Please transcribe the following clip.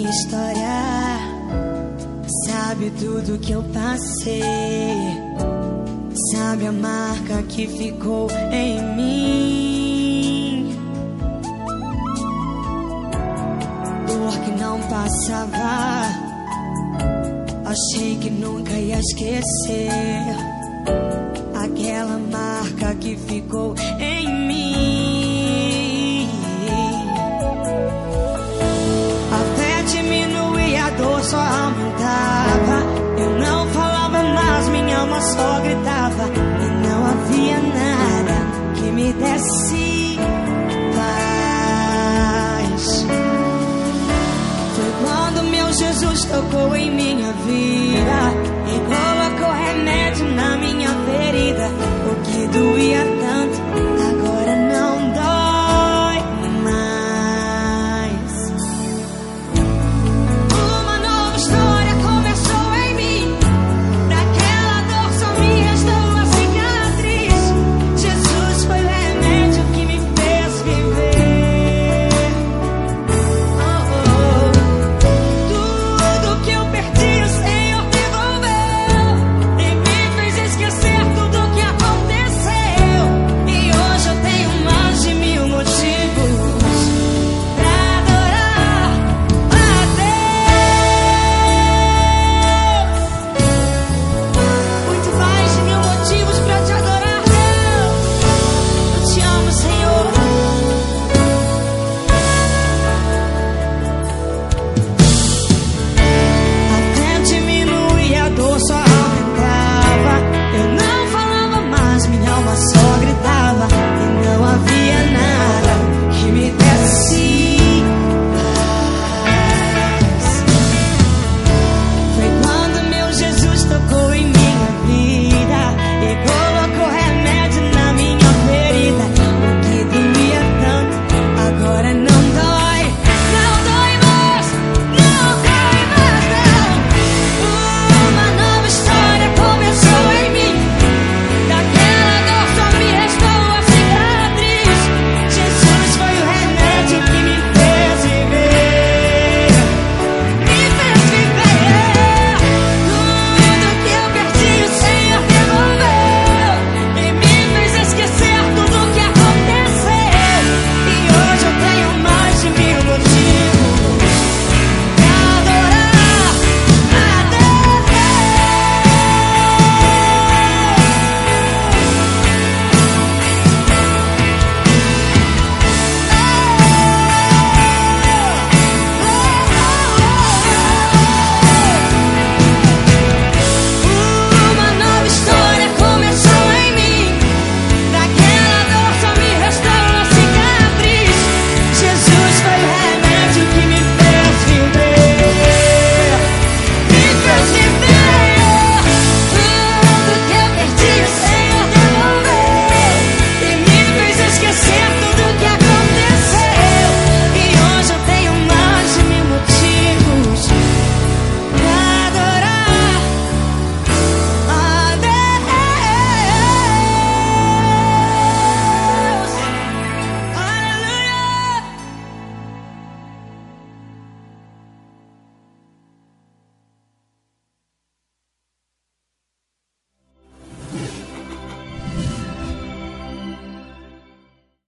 Minha história, sabe tudo que eu passei, sabe a marca que ficou em mim. Dor que não passava, achei que nunca ia esquecer aquela marca que ficou em mim. Alma só gritava. E não havia nada que me desse paz. Foi quando meu Jesus tocou em minha vida